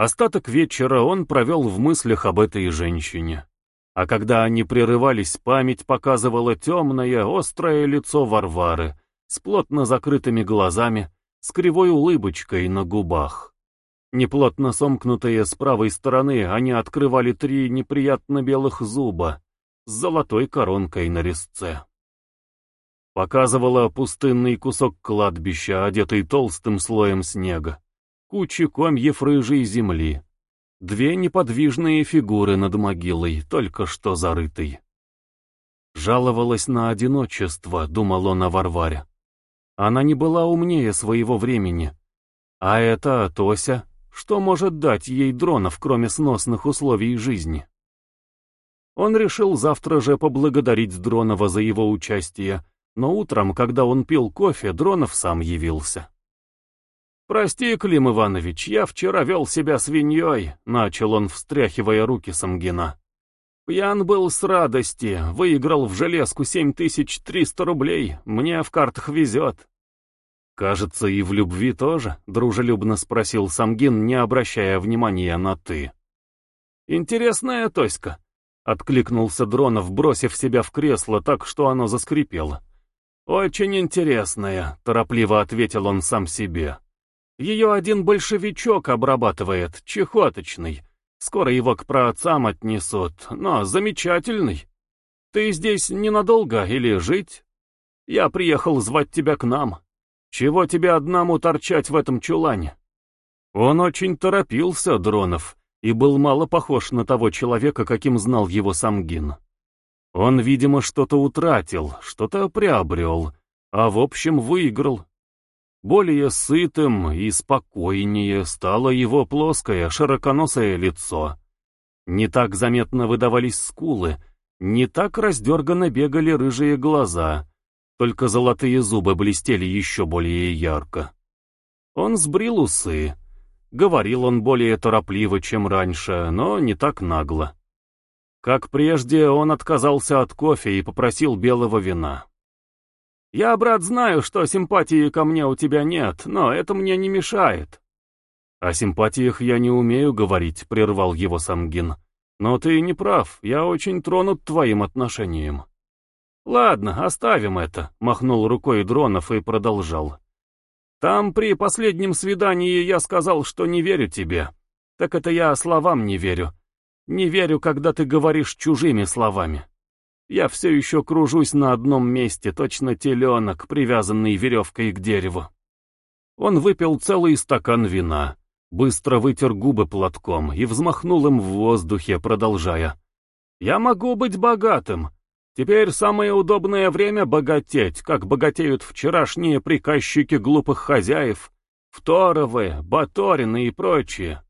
Остаток вечера он провел в мыслях об этой женщине. А когда они прерывались, память показывала темное, острое лицо Варвары с плотно закрытыми глазами, с кривой улыбочкой на губах. Неплотно сомкнутые с правой стороны, они открывали три неприятно белых зуба с золотой коронкой на резце. Показывала пустынный кусок кладбища, одетый толстым слоем снега кучи комьев рыжей земли, две неподвижные фигуры над могилой, только что зарытой. Жаловалась на одиночество, думал он о Варваре. Она не была умнее своего времени. А это Тося, что может дать ей дронов, кроме сносных условий жизни? Он решил завтра же поблагодарить Дронова за его участие, но утром, когда он пил кофе, Дронов сам явился. «Прости, Клим Иванович, я вчера вел себя свиньей», — начал он, встряхивая руки Самгина. «Пьян был с радости, выиграл в железку 7300 рублей, мне в картах везет». «Кажется, и в любви тоже», — дружелюбно спросил Самгин, не обращая внимания на «ты». «Интересная Тоська», — откликнулся Дронов, бросив себя в кресло так, что оно заскрипело. «Очень интересная», — торопливо ответил он сам себе. Ее один большевичок обрабатывает, чехоточный. Скоро его к праотцам отнесут, но замечательный. Ты здесь ненадолго или жить? Я приехал звать тебя к нам. Чего тебе одному торчать в этом чулане? Он очень торопился, Дронов, и был мало похож на того человека, каким знал его Самгин. Он, видимо, что-то утратил, что-то приобрел, а в общем выиграл. Более сытым и спокойнее стало его плоское, широконосое лицо. Не так заметно выдавались скулы, не так раздерганно бегали рыжие глаза, только золотые зубы блестели еще более ярко. Он сбрил усы. Говорил он более торопливо, чем раньше, но не так нагло. Как прежде, он отказался от кофе и попросил белого вина. Я, брат, знаю, что симпатии ко мне у тебя нет, но это мне не мешает. О симпатиях я не умею говорить, прервал его Самгин. Но ты не прав, я очень тронут твоим отношением. Ладно, оставим это, махнул рукой Дронов и продолжал. Там при последнем свидании я сказал, что не верю тебе. Так это я словам не верю. Не верю, когда ты говоришь чужими словами. Я все еще кружусь на одном месте, точно теленок, привязанный веревкой к дереву. Он выпил целый стакан вина, быстро вытер губы платком и взмахнул им в воздухе, продолжая. «Я могу быть богатым. Теперь самое удобное время богатеть, как богатеют вчерашние приказчики глупых хозяев, Второвы, Баторины и прочие.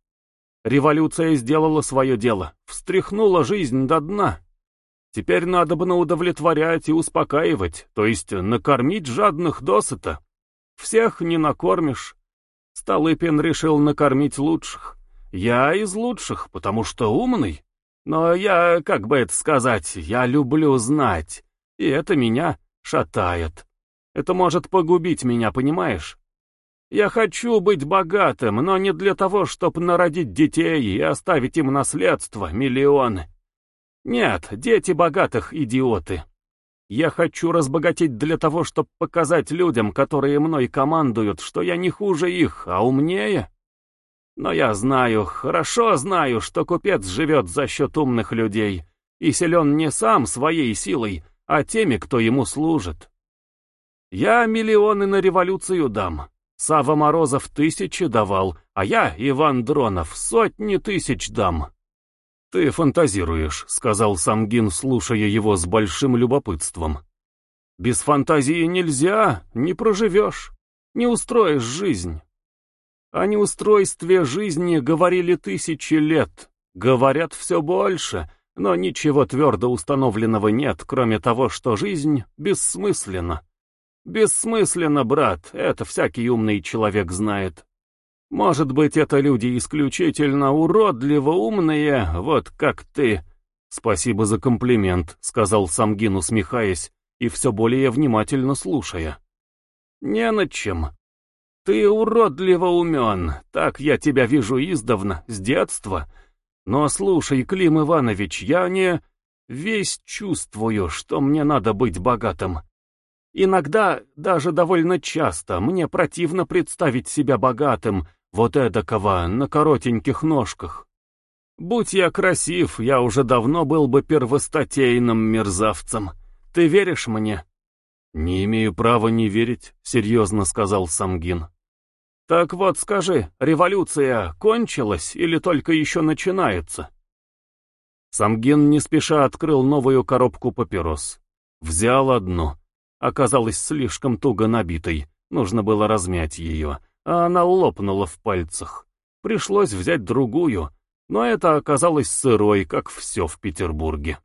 Революция сделала свое дело, встряхнула жизнь до дна». Теперь надо бы удовлетворять и успокаивать, то есть накормить жадных досыта. Всех не накормишь. Столыпин решил накормить лучших. Я из лучших, потому что умный. Но я, как бы это сказать, я люблю знать. И это меня шатает. Это может погубить меня, понимаешь? Я хочу быть богатым, но не для того, чтобы народить детей и оставить им наследство, миллионы. Нет, дети богатых идиоты. Я хочу разбогатеть для того, чтобы показать людям, которые мной командуют, что я не хуже их, а умнее. Но я знаю, хорошо знаю, что купец живет за счет умных людей и силен не сам своей силой, а теми, кто ему служит. Я миллионы на революцию дам. Сава Морозов тысячи давал, а я, Иван Дронов, сотни тысяч дам. «Ты фантазируешь», — сказал Самгин, слушая его с большим любопытством. «Без фантазии нельзя, не проживешь, не устроишь жизнь». О неустройстве жизни говорили тысячи лет, говорят все больше, но ничего твердо установленного нет, кроме того, что жизнь бессмысленна. Бессмысленно, брат, это всякий умный человек знает. Может быть, это люди исключительно уродливо умные, вот как ты. Спасибо за комплимент, сказал Самгин, усмехаясь и все более внимательно слушая. Не над чем. Ты уродливо умен, так я тебя вижу издавна, с детства. Но слушай, Клим Иванович, я не... Весь чувствую, что мне надо быть богатым. Иногда, даже довольно часто, мне противно представить себя богатым, вот эдакого, на коротеньких ножках. Будь я красив, я уже давно был бы первостатейным мерзавцем. Ты веришь мне?» «Не имею права не верить», — серьезно сказал Самгин. «Так вот скажи, революция кончилась или только еще начинается?» Самгин не спеша открыл новую коробку папирос. Взял одну. Оказалась слишком туго набитой, нужно было размять ее, а она лопнула в пальцах. Пришлось взять другую, но это оказалось сырой, как все в Петербурге.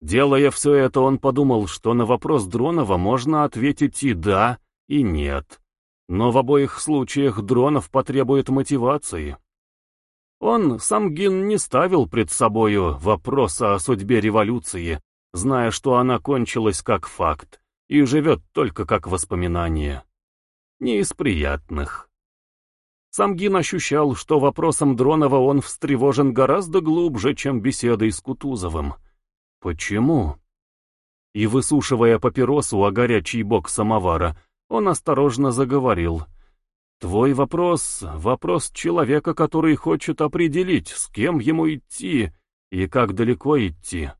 Делая все это, он подумал, что на вопрос Дронова можно ответить и «да», и «нет». Но в обоих случаях Дронов потребует мотивации. Он, сам Гин, не ставил пред собою вопроса о судьбе революции, зная, что она кончилась как факт и живет только как воспоминание. Не из приятных. Самгин ощущал, что вопросом Дронова он встревожен гораздо глубже, чем беседой с Кутузовым. Почему? И высушивая папиросу о горячий бок самовара, он осторожно заговорил. «Твой вопрос — вопрос человека, который хочет определить, с кем ему идти и как далеко идти».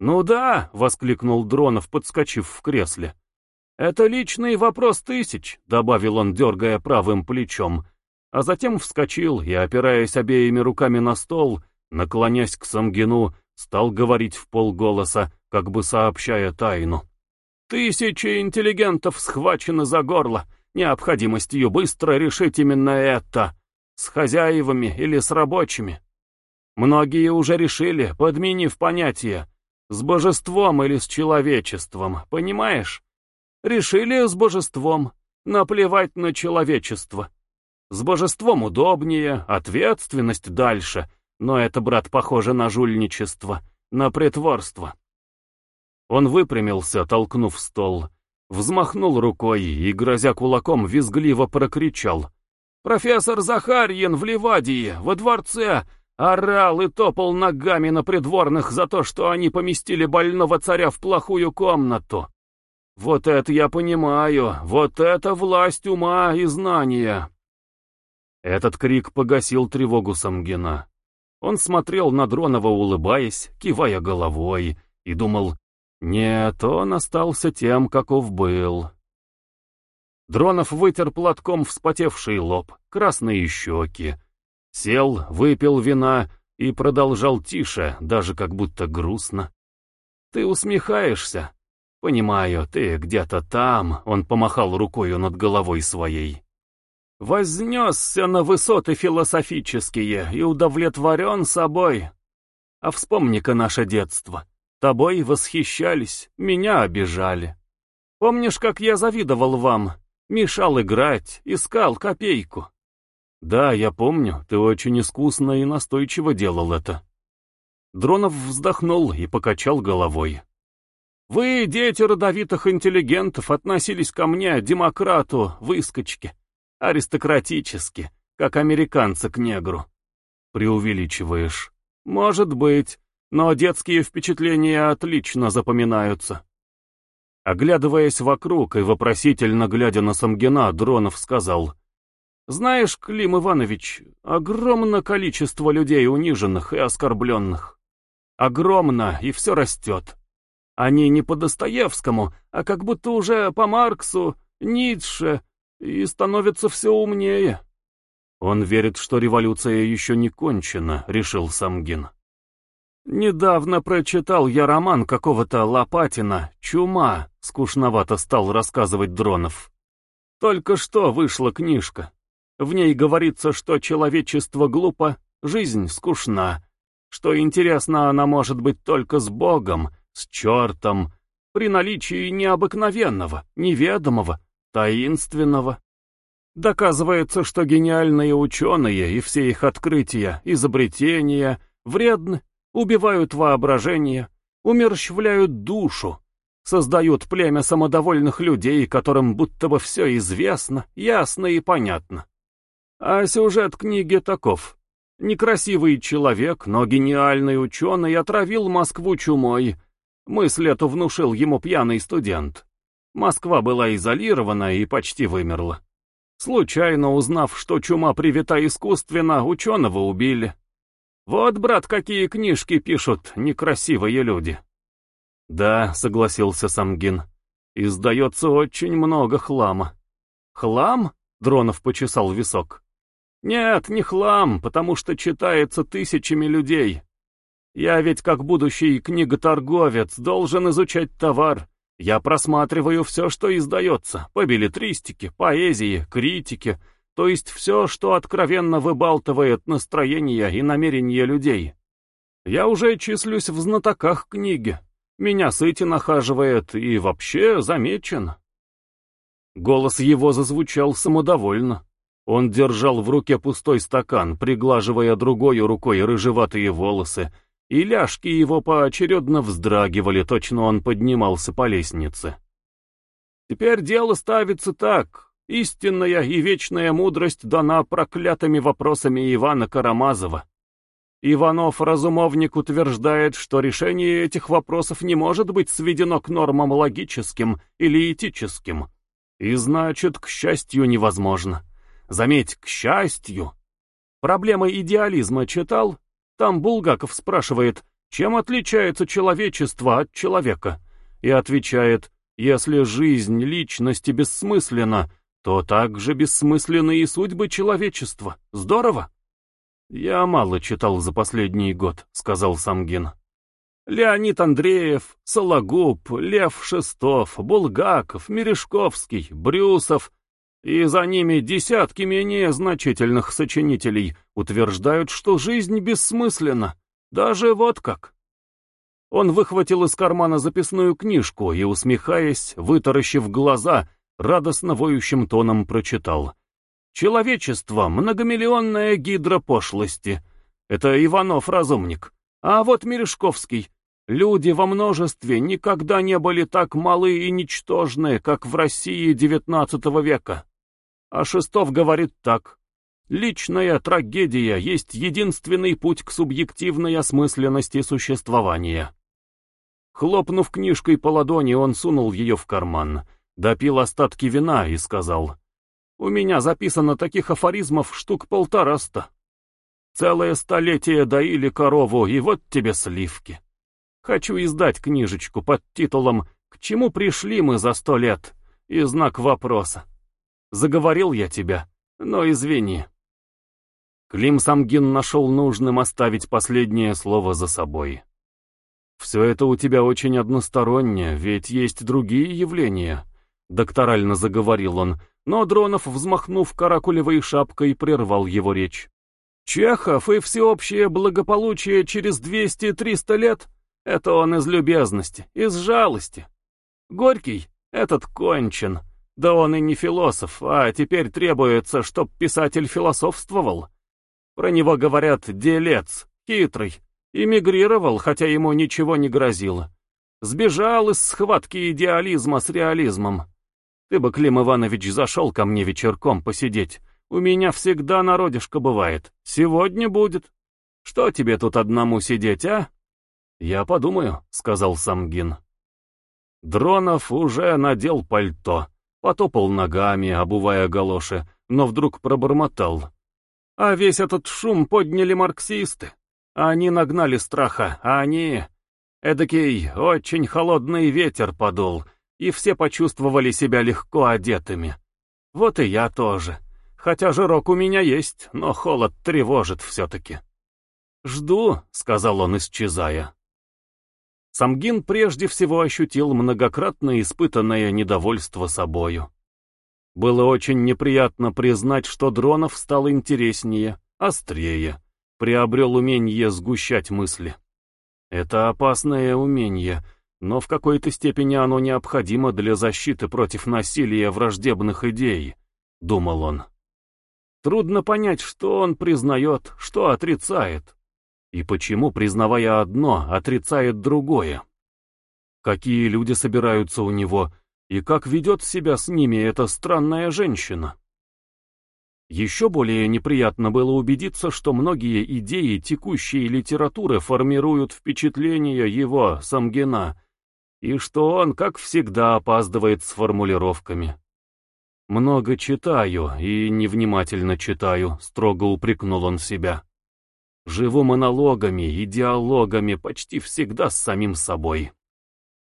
«Ну да!» — воскликнул Дронов, подскочив в кресле. «Это личный вопрос тысяч», — добавил он, дергая правым плечом, а затем вскочил и, опираясь обеими руками на стол, наклонясь к Самгину, стал говорить в полголоса, как бы сообщая тайну. «Тысячи интеллигентов схвачены за горло, необходимостью быстро решить именно это, с хозяевами или с рабочими. Многие уже решили, подменив понятие, с божеством или с человечеством, понимаешь? Решили с божеством, наплевать на человечество». С божеством удобнее, ответственность дальше, но это, брат, похоже на жульничество, на притворство. Он выпрямился, толкнув стол, взмахнул рукой и, грозя кулаком, визгливо прокричал. «Профессор Захарьин в Ливадии, во дворце, орал и топал ногами на придворных за то, что они поместили больного царя в плохую комнату. Вот это я понимаю, вот это власть ума и знания!» Этот крик погасил тревогу Самгина. Он смотрел на Дронова, улыбаясь, кивая головой, и думал, нет, он остался тем, каков был. Дронов вытер платком вспотевший лоб, красные щеки, сел, выпил вина и продолжал тише, даже как будто грустно. «Ты усмехаешься?» «Понимаю, ты где-то там», — он помахал рукою над головой своей. Вознесся на высоты философические и удовлетворен собой. А вспомни-ка наше детство. Тобой восхищались, меня обижали. Помнишь, как я завидовал вам? Мешал играть, искал копейку. Да, я помню, ты очень искусно и настойчиво делал это. Дронов вздохнул и покачал головой. Вы, дети родовитых интеллигентов, относились ко мне, демократу, выскочке аристократически, как американцы к негру. Преувеличиваешь. Может быть, но детские впечатления отлично запоминаются. Оглядываясь вокруг и вопросительно глядя на Самгина, Дронов сказал, «Знаешь, Клим Иванович, огромное количество людей униженных и оскорбленных. Огромно, и все растет. Они не по Достоевскому, а как будто уже по Марксу, Ницше, и становится все умнее. Он верит, что революция еще не кончена, решил Самгин. Недавно прочитал я роман какого-то Лопатина «Чума», скучновато стал рассказывать Дронов. Только что вышла книжка. В ней говорится, что человечество глупо, жизнь скучна, что интересно она может быть только с Богом, с чертом, при наличии необыкновенного, неведомого, таинственного. Доказывается, что гениальные ученые и все их открытия, изобретения вредны, убивают воображение, умерщвляют душу, Создают племя самодовольных людей, которым будто бы все известно, ясно и понятно. А сюжет книги таков. Некрасивый человек, но гениальный ученый отравил Москву чумой. Мысль эту внушил ему пьяный студент. Москва была изолирована и почти вымерла. Случайно узнав, что чума привита искусственно, ученого убили. Вот, брат, какие книжки пишут некрасивые люди. Да, согласился Самгин. Издается очень много хлама. Хлам? Дронов почесал висок. Нет, не хлам, потому что читается тысячами людей. Я ведь как будущий книготорговец должен изучать товар. Я просматриваю все, что издается, по билетристике, поэзии, критике, то есть все, что откровенно выбалтывает настроение и намерения людей. Я уже числюсь в знатоках книги. Меня Сыти нахаживает и вообще замечен. Голос его зазвучал самодовольно. Он держал в руке пустой стакан, приглаживая другой рукой рыжеватые волосы, и ляжки его поочередно вздрагивали, точно он поднимался по лестнице. Теперь дело ставится так. Истинная и вечная мудрость дана проклятыми вопросами Ивана Карамазова. Иванов-разумовник утверждает, что решение этих вопросов не может быть сведено к нормам логическим или этическим, и значит, к счастью, невозможно. Заметь, к счастью. Проблема идеализма читал? Там Булгаков спрашивает, чем отличается человечество от человека? И отвечает, если жизнь личности бессмысленна, то также бессмысленны и судьбы человечества. Здорово? «Я мало читал за последний год», — сказал Самгин. «Леонид Андреев, Сологуб, Лев Шестов, Булгаков, Мережковский, Брюсов и за ними десятки менее значительных сочинителей утверждают, что жизнь бессмысленна. Даже вот как». Он выхватил из кармана записную книжку и, усмехаясь, вытаращив глаза, радостно воющим тоном прочитал — Человечество — многомиллионная гидра пошлости. Это Иванов-разумник. А вот Мережковский. Люди во множестве никогда не были так малы и ничтожны, как в России XIX века. А Шестов говорит так. Личная трагедия есть единственный путь к субъективной осмысленности существования. Хлопнув книжкой по ладони, он сунул ее в карман, допил остатки вина и сказал — у меня записано таких афоризмов штук полтораста. Целое столетие доили корову, и вот тебе сливки. Хочу издать книжечку под титулом «К чему пришли мы за сто лет?» и знак вопроса. Заговорил я тебя, но извини. Клим Самгин нашел нужным оставить последнее слово за собой. «Все это у тебя очень одностороннее, ведь есть другие явления», — докторально заговорил он, но Дронов, взмахнув каракулевой шапкой, прервал его речь. «Чехов и всеобщее благополучие через 200-300 лет — это он из любезности, из жалости. Горький — этот кончен, да он и не философ, а теперь требуется, чтоб писатель философствовал. Про него говорят «делец», хитрый, эмигрировал, хотя ему ничего не грозило. Сбежал из схватки идеализма с реализмом. Ты бы, Клим Иванович, зашел ко мне вечерком посидеть. У меня всегда народишко бывает. Сегодня будет. Что тебе тут одному сидеть, а? Я подумаю, сказал Самгин. Дронов уже надел пальто, потопал ногами, обувая галоши, но вдруг пробормотал. А весь этот шум подняли марксисты. Они нагнали страха, а они... Эдакий очень холодный ветер подул, и все почувствовали себя легко одетыми. Вот и я тоже. Хотя жирок у меня есть, но холод тревожит все-таки. «Жду», — сказал он, исчезая. Самгин прежде всего ощутил многократно испытанное недовольство собою. Было очень неприятно признать, что Дронов стал интереснее, острее, приобрел умение сгущать мысли. Это опасное умение — но в какой-то степени оно необходимо для защиты против насилия враждебных идей, думал он. Трудно понять, что он признает, что отрицает, и почему, признавая одно, отрицает другое. какие люди собираются у него, и как ведет себя с ними эта странная женщина. Еще более неприятно было убедиться, что многие идеи текущей литературы формируют впечатление его, Самгина, и что он, как всегда, опаздывает с формулировками. «Много читаю и невнимательно читаю», — строго упрекнул он себя. «Живу монологами и диалогами почти всегда с самим собой».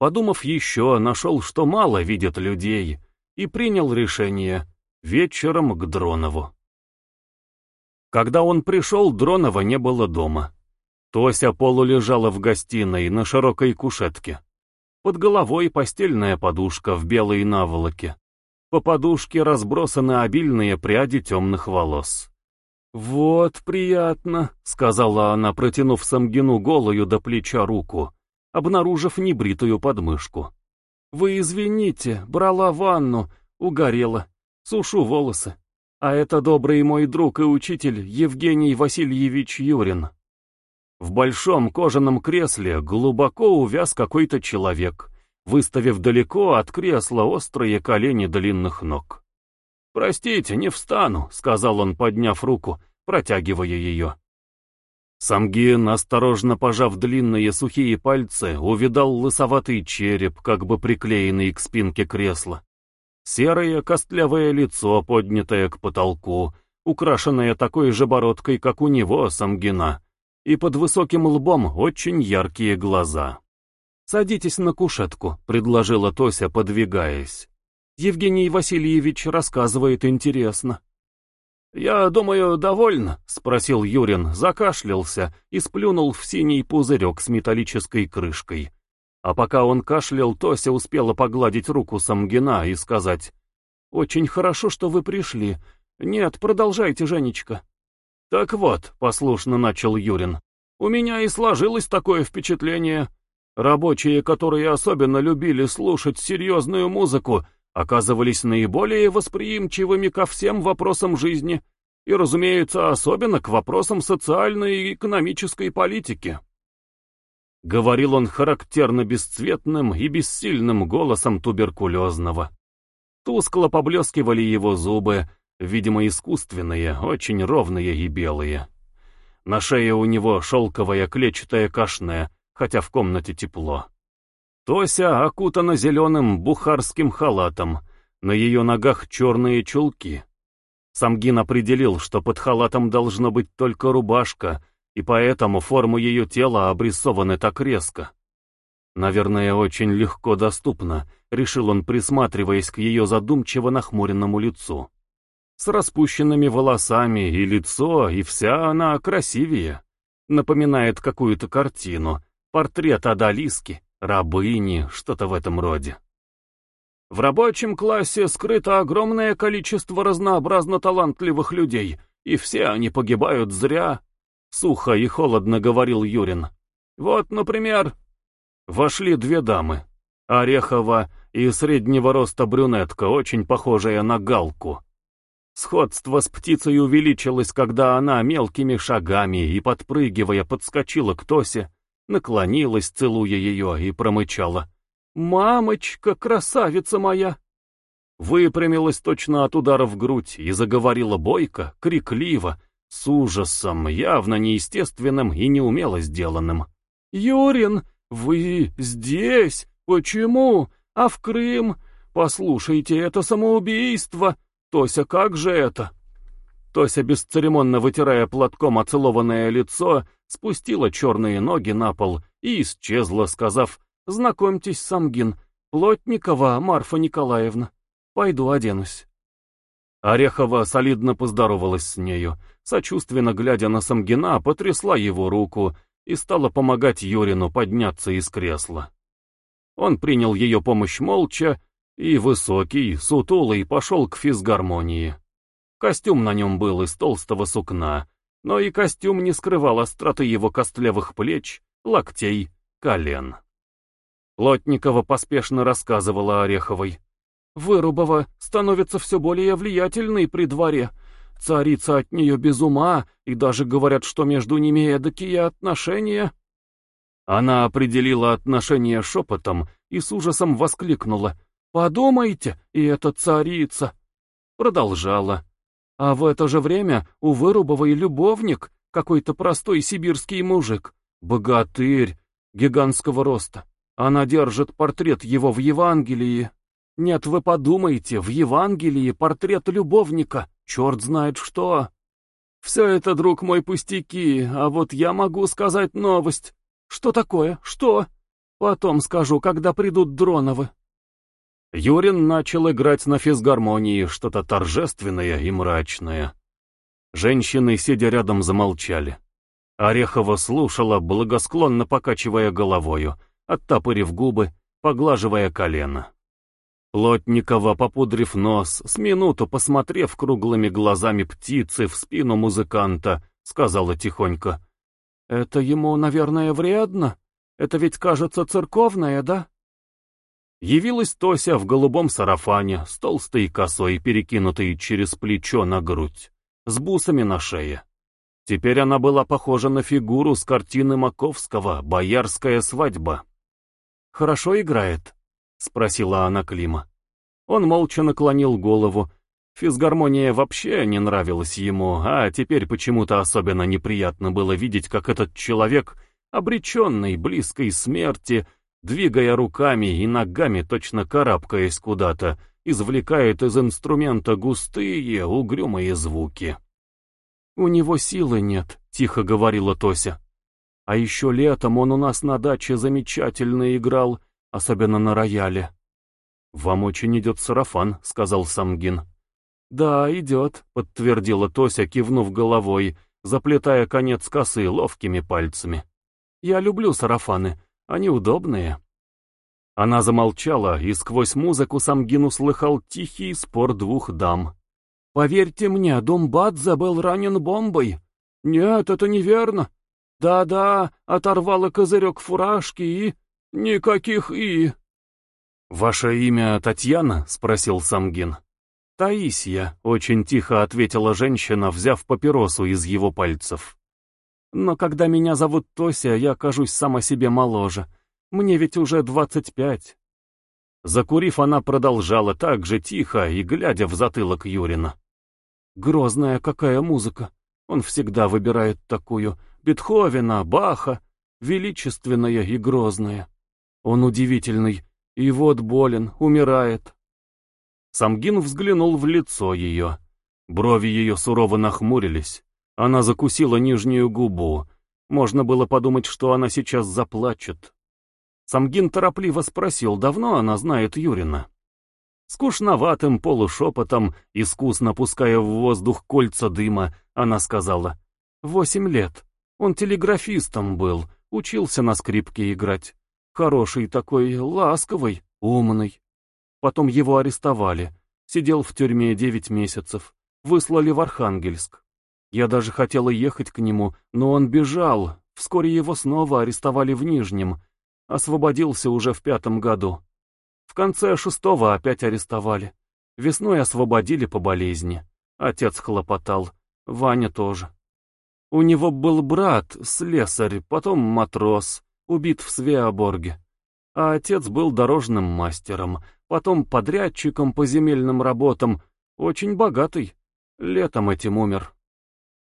Подумав еще, нашел, что мало видят людей, и принял решение вечером к Дронову. Когда он пришел, Дронова не было дома. Тося полулежала в гостиной на широкой кушетке. Под головой постельная подушка в белой наволоке. По подушке разбросаны обильные пряди темных волос. «Вот приятно», — сказала она, протянув Самгину голую до плеча руку, обнаружив небритую подмышку. «Вы извините, брала ванну, угорела, сушу волосы. А это добрый мой друг и учитель Евгений Васильевич Юрин». В большом кожаном кресле глубоко увяз какой-то человек, выставив далеко от кресла острые колени длинных ног. «Простите, не встану», — сказал он, подняв руку, протягивая ее. Самгин, осторожно пожав длинные сухие пальцы, увидал лысоватый череп, как бы приклеенный к спинке кресла. Серое костлявое лицо, поднятое к потолку, украшенное такой же бородкой, как у него, Самгина, и под высоким лбом очень яркие глаза. «Садитесь на кушетку», — предложила Тося, подвигаясь. «Евгений Васильевич рассказывает интересно». «Я думаю, довольно», — спросил Юрин, закашлялся и сплюнул в синий пузырек с металлической крышкой. А пока он кашлял, Тося успела погладить руку Самгина и сказать, «Очень хорошо, что вы пришли. Нет, продолжайте, Женечка». «Так вот», — послушно начал Юрин, — «у меня и сложилось такое впечатление. Рабочие, которые особенно любили слушать серьезную музыку, оказывались наиболее восприимчивыми ко всем вопросам жизни и, разумеется, особенно к вопросам социальной и экономической политики». Говорил он характерно бесцветным и бессильным голосом туберкулезного. Тускло поблескивали его зубы, видимо, искусственные, очень ровные и белые. На шее у него шелковая клетчатая кашне, хотя в комнате тепло. Тося окутана зеленым бухарским халатом, на ее ногах черные чулки. Самгин определил, что под халатом должно быть только рубашка, и поэтому форму ее тела обрисованы так резко. Наверное, очень легко доступно, решил он, присматриваясь к ее задумчиво нахмуренному лицу с распущенными волосами, и лицо, и вся она красивее. Напоминает какую-то картину, портрет Адалиски, рабыни, что-то в этом роде. В рабочем классе скрыто огромное количество разнообразно талантливых людей, и все они погибают зря. Сухо и холодно говорил Юрин. Вот, например, вошли две дамы. Орехова и среднего роста брюнетка, очень похожая на галку. Сходство с птицей увеличилось, когда она мелкими шагами и подпрыгивая подскочила к Тосе, наклонилась, целуя ее, и промычала. «Мамочка, красавица моя!» Выпрямилась точно от удара в грудь и заговорила бойко, крикливо, с ужасом, явно неестественным и неумело сделанным. «Юрин, вы здесь? Почему? А в Крым? Послушайте, это самоубийство!» «Тося, как же это?» Тося, бесцеремонно вытирая платком оцелованное лицо, спустила черные ноги на пол и исчезла, сказав «Знакомьтесь, Самгин, Плотникова Марфа Николаевна. Пойду оденусь». Орехова солидно поздоровалась с нею, сочувственно глядя на Самгина, потрясла его руку и стала помогать Юрину подняться из кресла. Он принял ее помощь молча и высокий, сутулый, пошел к физгармонии. Костюм на нем был из толстого сукна, но и костюм не скрывал остроты его костлявых плеч, локтей, колен. Плотникова поспешно рассказывала Ореховой. «Вырубова становится все более влиятельной при дворе. Царица от нее без ума, и даже говорят, что между ними эдакие отношения». Она определила отношение шепотом и с ужасом воскликнула. «Подумайте, и это царица!» Продолжала. А в это же время у Вырубовой любовник, какой-то простой сибирский мужик, богатырь, гигантского роста. Она держит портрет его в Евангелии. Нет, вы подумайте, в Евангелии портрет любовника, черт знает что. Все это, друг мой, пустяки, а вот я могу сказать новость. Что такое? Что? Потом скажу, когда придут Дроновы. Юрин начал играть на физгармонии что-то торжественное и мрачное. Женщины, сидя рядом, замолчали. Орехова слушала, благосклонно покачивая головою, оттопырив губы, поглаживая колено. Плотникова, попудрив нос, с минуту посмотрев круглыми глазами птицы в спину музыканта, сказала тихонько. «Это ему, наверное, вредно? Это ведь, кажется, церковное, да?» Явилась Тося в голубом сарафане, с толстой косой, перекинутой через плечо на грудь, с бусами на шее. Теперь она была похожа на фигуру с картины Маковского «Боярская свадьба». «Хорошо играет?» — спросила она Клима. Он молча наклонил голову. Физгармония вообще не нравилась ему, а теперь почему-то особенно неприятно было видеть, как этот человек, обреченный близкой смерти, двигая руками и ногами, точно карабкаясь куда-то, извлекает из инструмента густые, угрюмые звуки. «У него силы нет», — тихо говорила Тося. «А еще летом он у нас на даче замечательно играл, особенно на рояле». «Вам очень идет сарафан», — сказал Самгин. «Да, идет», — подтвердила Тося, кивнув головой, заплетая конец косы ловкими пальцами. «Я люблю сарафаны, они удобные». Она замолчала, и сквозь музыку Самгин услыхал тихий спор двух дам. «Поверьте мне, Думбадзе был ранен бомбой». «Нет, это неверно». «Да-да, оторвала козырек фуражки и...» «Никаких «и». «Ваше имя Татьяна?» — спросил Самгин. «Таисия», — очень тихо ответила женщина, взяв папиросу из его пальцев. Но когда меня зовут Тося, я кажусь сама себе моложе. Мне ведь уже двадцать пять. Закурив, она продолжала так же тихо и глядя в затылок Юрина. Грозная какая музыка. Он всегда выбирает такую. Бетховена, Баха, величественная и грозная. Он удивительный, и вот болен, умирает. Самгин взглянул в лицо ее. Брови ее сурово нахмурились. Она закусила нижнюю губу. Можно было подумать, что она сейчас заплачет. Самгин торопливо спросил, давно она знает Юрина. Скучноватым полушепотом, искусно пуская в воздух кольца дыма, она сказала, «Восемь лет. Он телеграфистом был, учился на скрипке играть. Хороший такой, ласковый, умный. Потом его арестовали. Сидел в тюрьме девять месяцев. Выслали в Архангельск. Я даже хотела ехать к нему, но он бежал. Вскоре его снова арестовали в Нижнем. Освободился уже в пятом году. В конце шестого опять арестовали. Весной освободили по болезни. Отец хлопотал. Ваня тоже. У него был брат, слесарь, потом матрос, убит в Свеоборге. А отец был дорожным мастером, потом подрядчиком по земельным работам, очень богатый. Летом этим умер.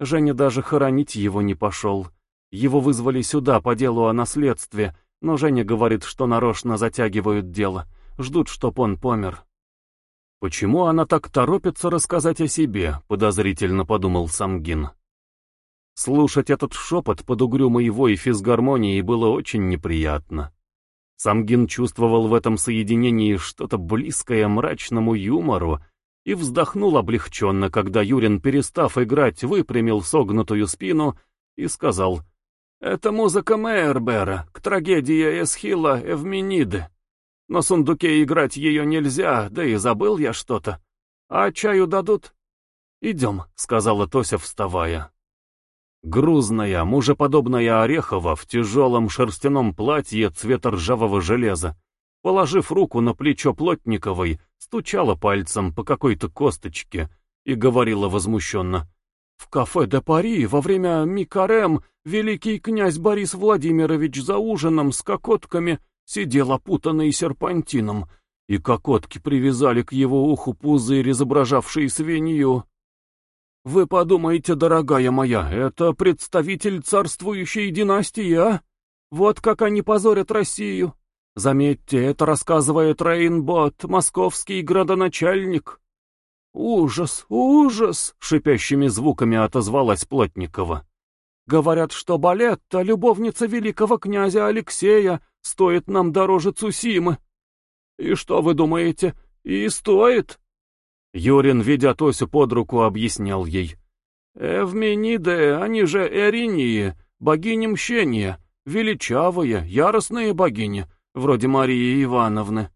Женя даже хоронить его не пошел. Его вызвали сюда по делу о наследстве, но Женя говорит, что нарочно затягивают дело, ждут, чтоб он помер. «Почему она так торопится рассказать о себе?» — подозрительно подумал Самгин. Слушать этот шепот под угрюмой вой физгармонии было очень неприятно. Самгин чувствовал в этом соединении что-то близкое мрачному юмору, и вздохнул облегченно, когда Юрин, перестав играть, выпрямил согнутую спину и сказал, «Это музыка Мейербера к трагедии Эсхила Эвмениды. На сундуке играть ее нельзя, да и забыл я что-то. А чаю дадут?» «Идем», — сказала Тося, вставая. Грузная, мужеподобная Орехова в тяжелом шерстяном платье цвета ржавого железа, положив руку на плечо Плотниковой, стучала пальцем по какой-то косточке и говорила возмущенно. В кафе де Пари во время Микарем великий князь Борис Владимирович за ужином с кокотками сидел опутанный серпантином, и кокотки привязали к его уху пузырь, изображавший свинью. Вы подумайте, дорогая моя, это представитель царствующей династии, а? Вот как они позорят Россию. Заметьте, это рассказывает Рейнбот, московский градоначальник. Ужас, ужас, шипящими звуками отозвалась Плотникова. Говорят, что Балетта, любовница великого князя Алексея, стоит нам дороже Цусимы. И что вы думаете, и стоит? Юрин, ведя Тосю под руку, объяснял ей. Эвмениды, они же Эринии, богини мщения, величавые, яростные богини, вроде Марии Ивановны.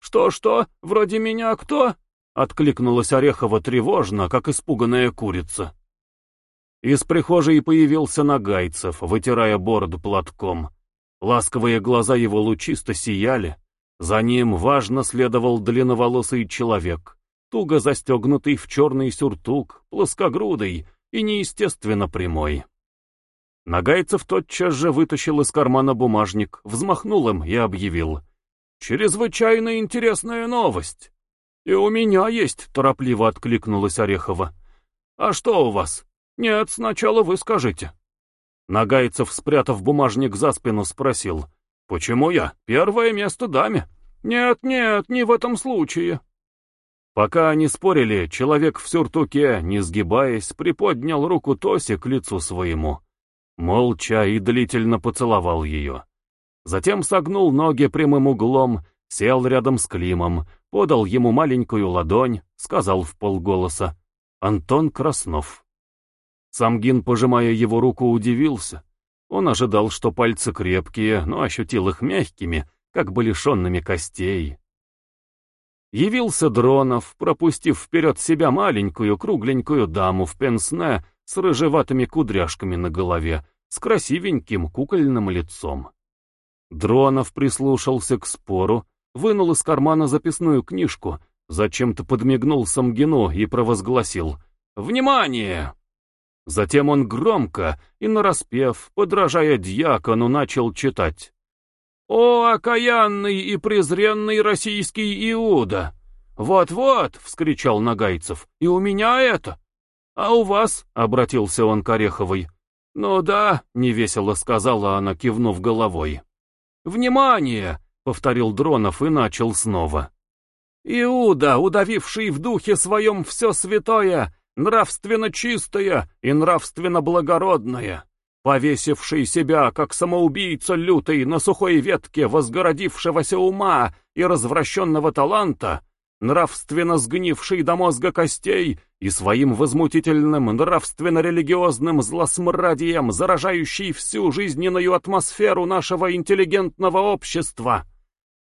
«Что-что? Вроде меня кто?» — откликнулась Орехова тревожно, как испуганная курица. Из прихожей появился Нагайцев, вытирая бороду платком. Ласковые глаза его лучисто сияли. За ним важно следовал длинноволосый человек, туго застегнутый в черный сюртук, плоскогрудый и неестественно прямой. Нагайцев тотчас же вытащил из кармана бумажник, взмахнул им и объявил. «Чрезвычайно интересная новость!» «И у меня есть», — торопливо откликнулась Орехова. «А что у вас?» «Нет, сначала вы скажите». Нагайцев, спрятав бумажник за спину, спросил. «Почему я? Первое место даме». «Нет, нет, не в этом случае». Пока они спорили, человек в сюртуке, не сгибаясь, приподнял руку Тоси к лицу своему. Молча и длительно поцеловал ее. Затем согнул ноги прямым углом, сел рядом с Климом, подал ему маленькую ладонь, сказал в полголоса «Антон Краснов». Самгин, пожимая его руку, удивился. Он ожидал, что пальцы крепкие, но ощутил их мягкими, как бы лишенными костей. Явился Дронов, пропустив вперед себя маленькую кругленькую даму в пенсне с рыжеватыми кудряшками на голове, с красивеньким кукольным лицом. Дронов прислушался к спору, вынул из кармана записную книжку, зачем-то подмигнул Самгину и провозгласил «Внимание!». Затем он громко и нараспев, подражая дьякону, начал читать. «О, окаянный и презренный российский Иуда! Вот-вот!» — вскричал Нагайцев. «И у меня это!» «А у вас?» — обратился он к Ореховой. «Ну да», — невесело сказала она, кивнув головой. «Внимание!» — повторил Дронов и начал снова. «Иуда, удавивший в духе своем все святое, нравственно чистое и нравственно благородное, повесивший себя, как самоубийца лютый, на сухой ветке возгородившегося ума и развращенного таланта, нравственно сгнивший до мозга костей и своим возмутительным нравственно-религиозным злосмрадием, заражающий всю жизненную атмосферу нашего интеллигентного общества.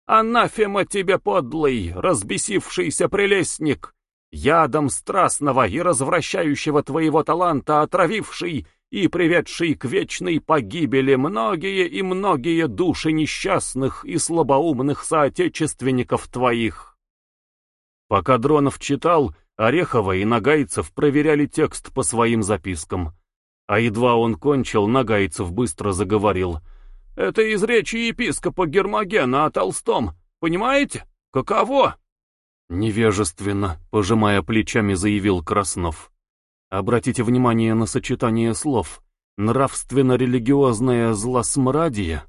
Анафема тебе, подлый, разбесившийся прелестник, ядом страстного и развращающего твоего таланта отравивший и приведший к вечной погибели многие и многие души несчастных и слабоумных соотечественников твоих. Пока Дронов читал, Орехова и Нагайцев проверяли текст по своим запискам. А едва он кончил, Нагайцев быстро заговорил. «Это из речи епископа Гермогена о Толстом. Понимаете? Каково?» «Невежественно», — пожимая плечами, заявил Краснов. «Обратите внимание на сочетание слов. Нравственно-религиозное злосмрадие.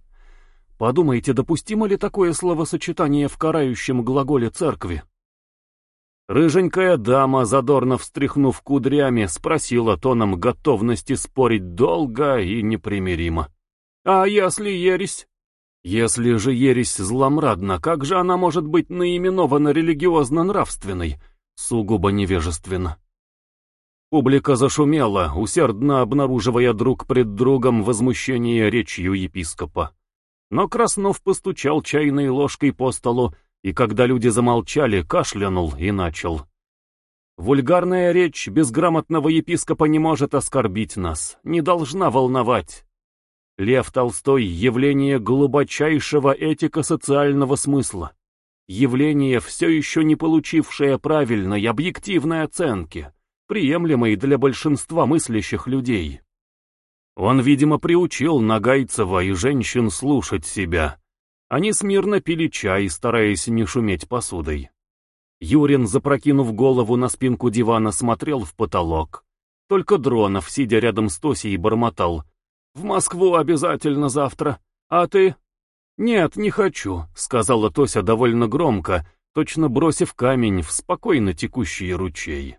Подумайте, допустимо ли такое словосочетание в карающем глаголе церкви?» Рыженькая дама, задорно встряхнув кудрями, спросила тоном готовности спорить долго и непримиримо. «А если ересь?» «Если же ересь зломрадна, как же она может быть наименована религиозно-нравственной?» Сугубо невежественно. Публика зашумела, усердно обнаруживая друг пред другом возмущение речью епископа. Но Краснов постучал чайной ложкой по столу и когда люди замолчали, кашлянул и начал. «Вульгарная речь безграмотного епископа не может оскорбить нас, не должна волновать. Лев Толстой — явление глубочайшего этико-социального смысла, явление, все еще не получившее правильной, объективной оценки, приемлемый для большинства мыслящих людей. Он, видимо, приучил Нагайцева и женщин слушать себя. Они смирно пили чай, стараясь не шуметь посудой. Юрин, запрокинув голову на спинку дивана, смотрел в потолок. Только Дронов, сидя рядом с Тосей, бормотал. «В Москву обязательно завтра. А ты?» «Нет, не хочу», — сказала Тося довольно громко, точно бросив камень в спокойно текущий ручей.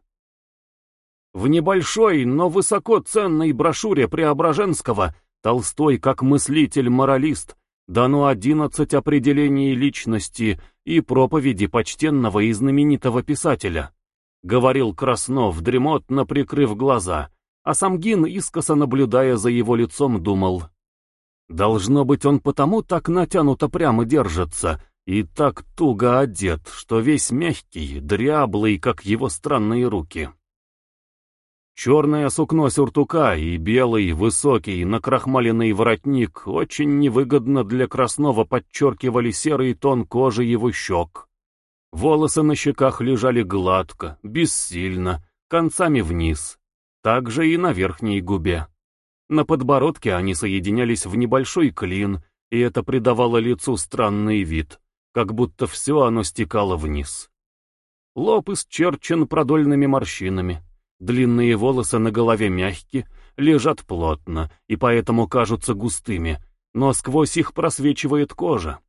В небольшой, но высоко ценной брошюре Преображенского Толстой, как мыслитель-моралист, дано одиннадцать определений личности и проповеди почтенного и знаменитого писателя. Говорил Краснов, дремотно прикрыв глаза, а Самгин, искоса наблюдая за его лицом, думал. Должно быть, он потому так натянуто прямо держится и так туго одет, что весь мягкий, дряблый, как его странные руки. Черное сукно сюртука и белый, высокий, накрахмаленный воротник очень невыгодно для Краснова подчеркивали серый тон кожи его щек. Волосы на щеках лежали гладко, бессильно, концами вниз, также и на верхней губе. На подбородке они соединялись в небольшой клин, и это придавало лицу странный вид, как будто все оно стекало вниз. Лоб исчерчен продольными морщинами, Длинные волосы на голове мягкие, лежат плотно и поэтому кажутся густыми, но сквозь их просвечивает кожа.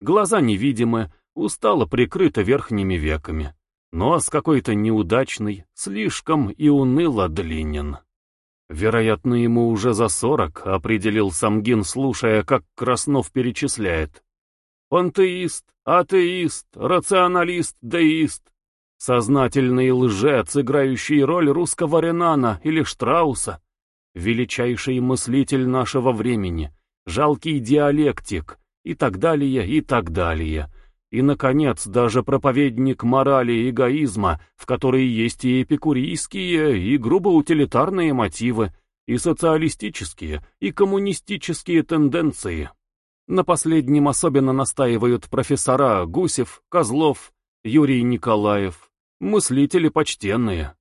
Глаза невидимы, устало прикрыты верхними веками. Нос какой-то неудачный, слишком и уныло длинен. Вероятно, ему уже за сорок, определил Самгин, слушая, как Краснов перечисляет. Пантеист, атеист, рационалист, деист, Сознательный лжец, играющий роль русского Ренана или Штрауса, величайший мыслитель нашего времени, жалкий диалектик и так далее, и так далее. И, наконец, даже проповедник морали эгоизма, в которой есть и эпикурийские, и грубо утилитарные мотивы, и социалистические, и коммунистические тенденции. На последнем особенно настаивают профессора Гусев, Козлов, Юрий Николаев, мыслители почтенные.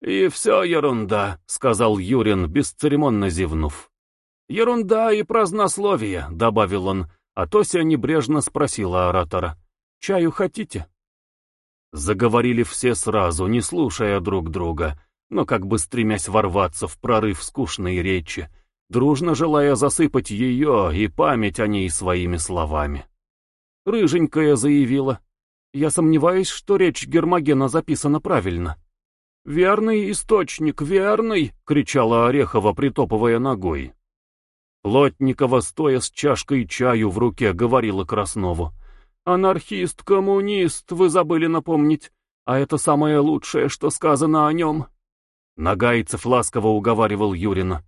«И все ерунда», — сказал Юрин, бесцеремонно зевнув. «Ерунда и празднословие», — добавил он, а Тося небрежно спросила оратора. «Чаю хотите?» Заговорили все сразу, не слушая друг друга, но как бы стремясь ворваться в прорыв скучной речи, дружно желая засыпать ее и память о ней своими словами. Рыженькая заявила. Я сомневаюсь, что речь Гермогена записана правильно. «Верный источник, верный!» — кричала Орехова, притопывая ногой. Плотникова, стоя с чашкой чаю в руке, говорила Краснову. «Анархист, коммунист, вы забыли напомнить, а это самое лучшее, что сказано о нем». Нагайцев ласково уговаривал Юрина.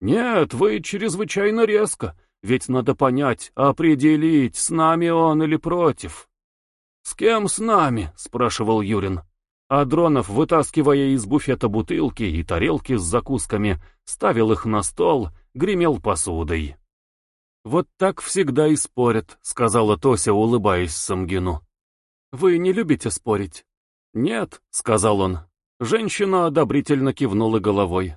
«Нет, вы чрезвычайно резко, ведь надо понять, определить, с нами он или против». «С кем с нами?» — спрашивал Юрин. А Дронов, вытаскивая из буфета бутылки и тарелки с закусками, ставил их на стол, гремел посудой. «Вот так всегда и спорят», — сказала Тося, улыбаясь Самгину. «Вы не любите спорить?» «Нет», — сказал он. Женщина одобрительно кивнула головой.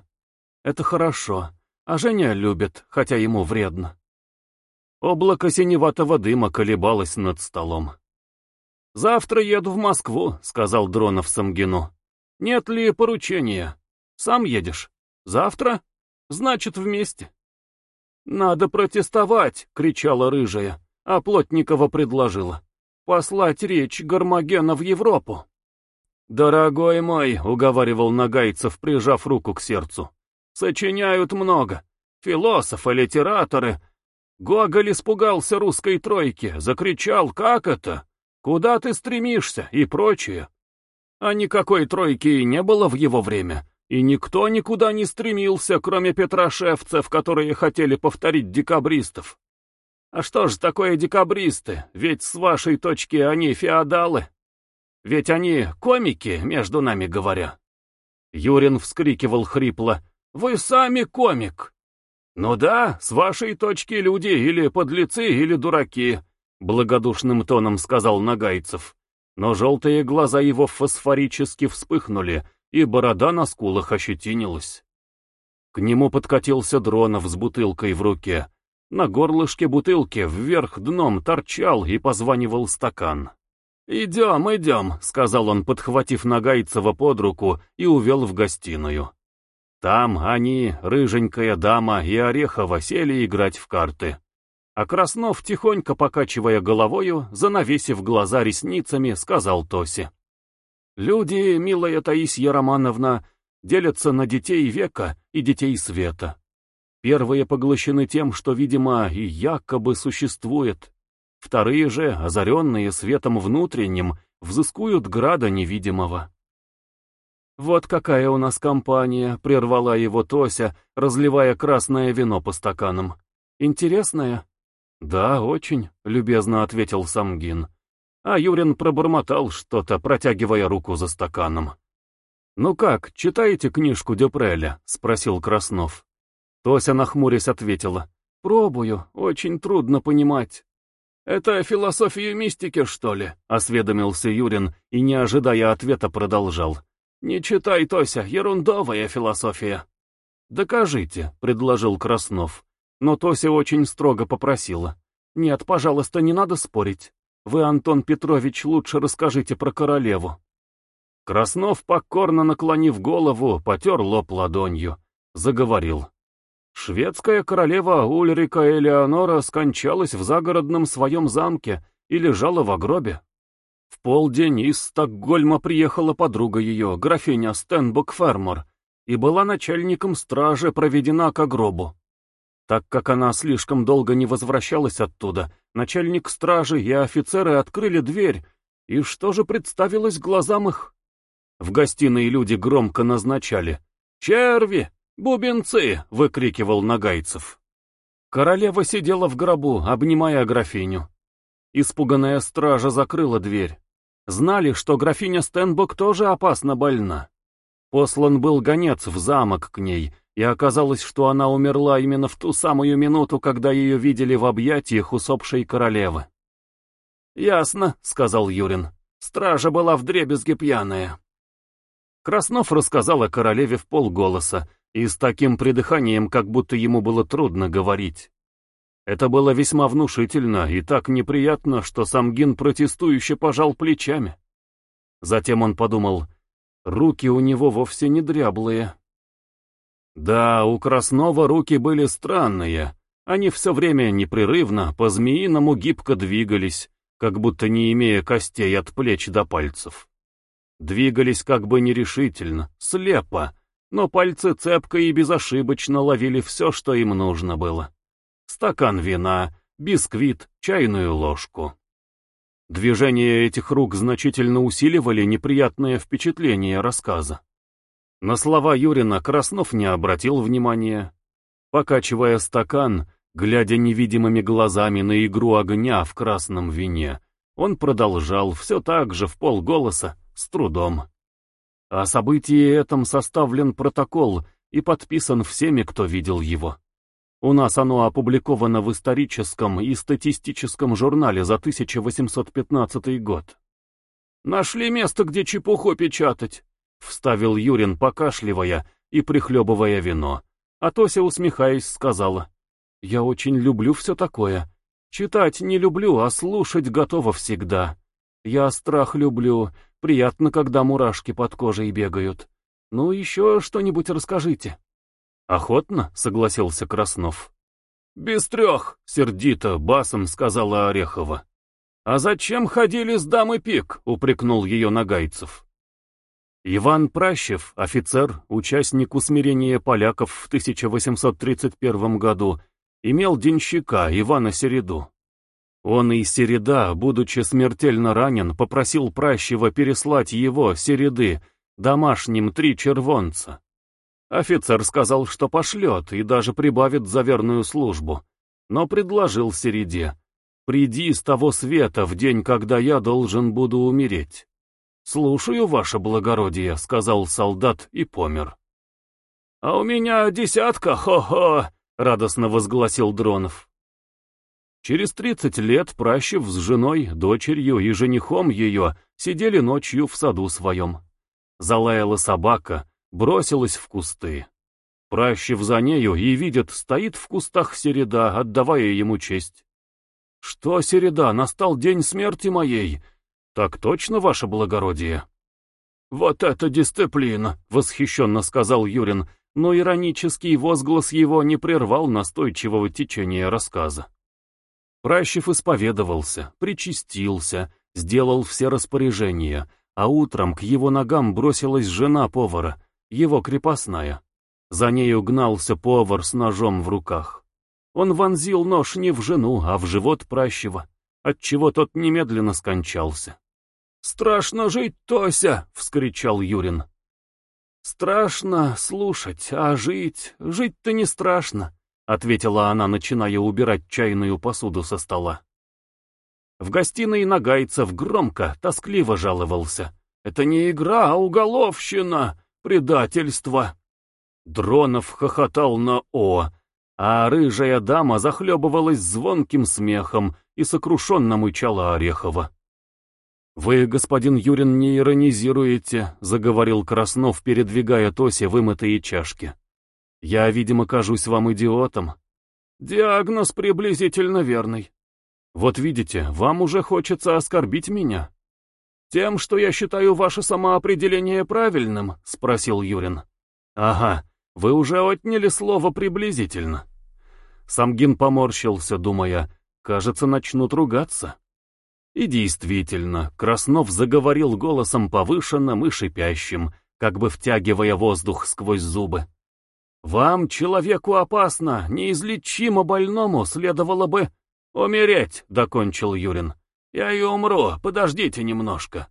«Это хорошо, а Женя любит, хотя ему вредно». Облако синеватого дыма колебалось над столом. «Завтра еду в Москву», — сказал Дронов Самгину. «Нет ли поручения? Сам едешь? Завтра? Значит, вместе». «Надо протестовать!» — кричала рыжая, а Плотникова предложила. «Послать речь Гармогена в Европу». «Дорогой мой», — уговаривал Нагайцев, прижав руку к сердцу, — «сочиняют много. Философы, литераторы. Гоголь испугался русской тройки, закричал, как это? Куда ты стремишься и прочее. А никакой тройки не было в его время, и никто никуда не стремился, кроме петрошевцев, которые хотели повторить декабристов. А что же такое декабристы? Ведь с вашей точки они феодалы. Ведь они комики, между нами говоря. Юрин вскрикивал хрипло. «Вы сами комик!» «Ну да, с вашей точки люди или подлецы, или дураки. — благодушным тоном сказал Нагайцев. Но желтые глаза его фосфорически вспыхнули, и борода на скулах ощетинилась. К нему подкатился Дронов с бутылкой в руке. На горлышке бутылки вверх дном торчал и позванивал стакан. «Идем, идем», — сказал он, подхватив Нагайцева под руку и увел в гостиную. Там они, рыженькая дама и Орехова, сели играть в карты. А Краснов, тихонько покачивая головою, занавесив глаза ресницами, сказал Тосе. «Люди, милая Таисья Романовна, делятся на детей века и детей света. Первые поглощены тем, что, видимо, и якобы существует. Вторые же, озаренные светом внутренним, взыскуют града невидимого. «Вот какая у нас компания», — прервала его Тося, разливая красное вино по стаканам. «Интересная?» «Да, очень», — любезно ответил Самгин. А Юрин пробормотал что-то, протягивая руку за стаканом. «Ну как, читаете книжку Дюпреля?» — спросил Краснов. Тося, нахмурясь, ответила. «Пробую, очень трудно понимать». «Это философия мистики, что ли?» — осведомился Юрин и, не ожидая ответа, продолжал. «Не читай, Тося, ерундовая философия». «Докажите», — предложил Краснов. Но Тося очень строго попросила. «Нет, пожалуйста, не надо спорить. Вы, Антон Петрович, лучше расскажите про королеву». Краснов, покорно наклонив голову, потер лоб ладонью, заговорил. Шведская королева Ульрика Элеонора скончалась в загородном своем замке и лежала в гробе. В полдень из Стокгольма приехала подруга ее, графиня Стенбок-Фермор, и была начальником стражи проведена к гробу. Так как она слишком долго не возвращалась оттуда, начальник стражи и офицеры открыли дверь, и что же представилось глазам их? В гостиной люди громко назначали «Черви! Бубенцы!» — выкрикивал Нагайцев. Королева сидела в гробу, обнимая графиню. Испуганная стража закрыла дверь. Знали, что графиня Стенбок тоже опасно больна. Послан был гонец в замок к ней, и оказалось, что она умерла именно в ту самую минуту, когда ее видели в объятиях усопшей королевы. «Ясно», — сказал Юрин. «Стража была вдребезги пьяная». Краснов рассказал о королеве в полголоса и с таким придыханием, как будто ему было трудно говорить. Это было весьма внушительно и так неприятно, что Самгин протестующе пожал плечами. Затем он подумал, руки у него вовсе не дряблые. Да, у Краснова руки были странные, они все время непрерывно, по-змеиному гибко двигались, как будто не имея костей от плеч до пальцев. Двигались как бы нерешительно, слепо, но пальцы цепко и безошибочно ловили все, что им нужно было. Стакан вина, бисквит, чайную ложку. Движения этих рук значительно усиливали неприятное впечатление рассказа. На слова Юрина Краснов не обратил внимания. Покачивая стакан, глядя невидимыми глазами на игру огня в красном вине, он продолжал все так же в полголоса, с трудом. О событии этом составлен протокол и подписан всеми, кто видел его. У нас оно опубликовано в историческом и статистическом журнале за 1815 год. «Нашли место, где чепуху печатать», — вставил Юрин, покашливая и прихлебывая вино. А Тося, усмехаясь, сказала, «Я очень люблю все такое. Читать не люблю, а слушать готова всегда. Я страх люблю, приятно, когда мурашки под кожей бегают. Ну, еще что-нибудь расскажите. Охотно, согласился Краснов. Без трех, сердито, басом сказала Орехова. А зачем ходили с дамы пик, упрекнул ее Нагайцев. Иван Пращев, офицер, участник усмирения поляков в 1831 году, имел денщика Ивана Середу. Он и Середа, будучи смертельно ранен, попросил пращего переслать его, Середы, домашним три червонца. Офицер сказал, что пошлет и даже прибавит за верную службу, но предложил Середе, «Приди с того света в день, когда я должен буду умереть». «Слушаю, ваше благородие», — сказал солдат и помер. «А у меня десятка, хо-хо!» — радостно возгласил Дронов. Через тридцать лет Пращев с женой, дочерью и женихом ее сидели ночью в саду своем. Залаяла собака, бросилась в кусты. Пращев за нею и видит, стоит в кустах Середа, отдавая ему честь. «Что, Середа, настал день смерти моей?» «Так точно, ваше благородие?» «Вот это дисциплина!» — восхищенно сказал Юрин, но иронический возглас его не прервал настойчивого течения рассказа. Пращев исповедовался, причастился, сделал все распоряжения, а утром к его ногам бросилась жена повара, его крепостная. За нею гнался повар с ножом в руках. Он вонзил нож не в жену, а в живот пращего, отчего тот немедленно скончался. «Страшно жить, Тося!» — вскричал Юрин. «Страшно слушать, а жить... Жить-то не страшно», — ответила она, начиная убирать чайную посуду со стола. В гостиной Нагайцев громко, тоскливо жаловался. «Это не игра, а уголовщина, предательство!» Дронов хохотал на «О», а рыжая дама захлебывалась звонким смехом и сокрушенно мычала Орехова. «Вы, господин Юрин, не иронизируете», — заговорил Краснов, передвигая Тосе вымытые чашки. «Я, видимо, кажусь вам идиотом». «Диагноз приблизительно верный». «Вот видите, вам уже хочется оскорбить меня». «Тем, что я считаю ваше самоопределение правильным?» — спросил Юрин. «Ага, вы уже отняли слово «приблизительно». Самгин поморщился, думая, кажется, начнут ругаться. И действительно, Краснов заговорил голосом повышенным и шипящим, как бы втягивая воздух сквозь зубы. «Вам, человеку, опасно, неизлечимо больному следовало бы...» «Умереть», — докончил Юрин. «Я и умру, подождите немножко.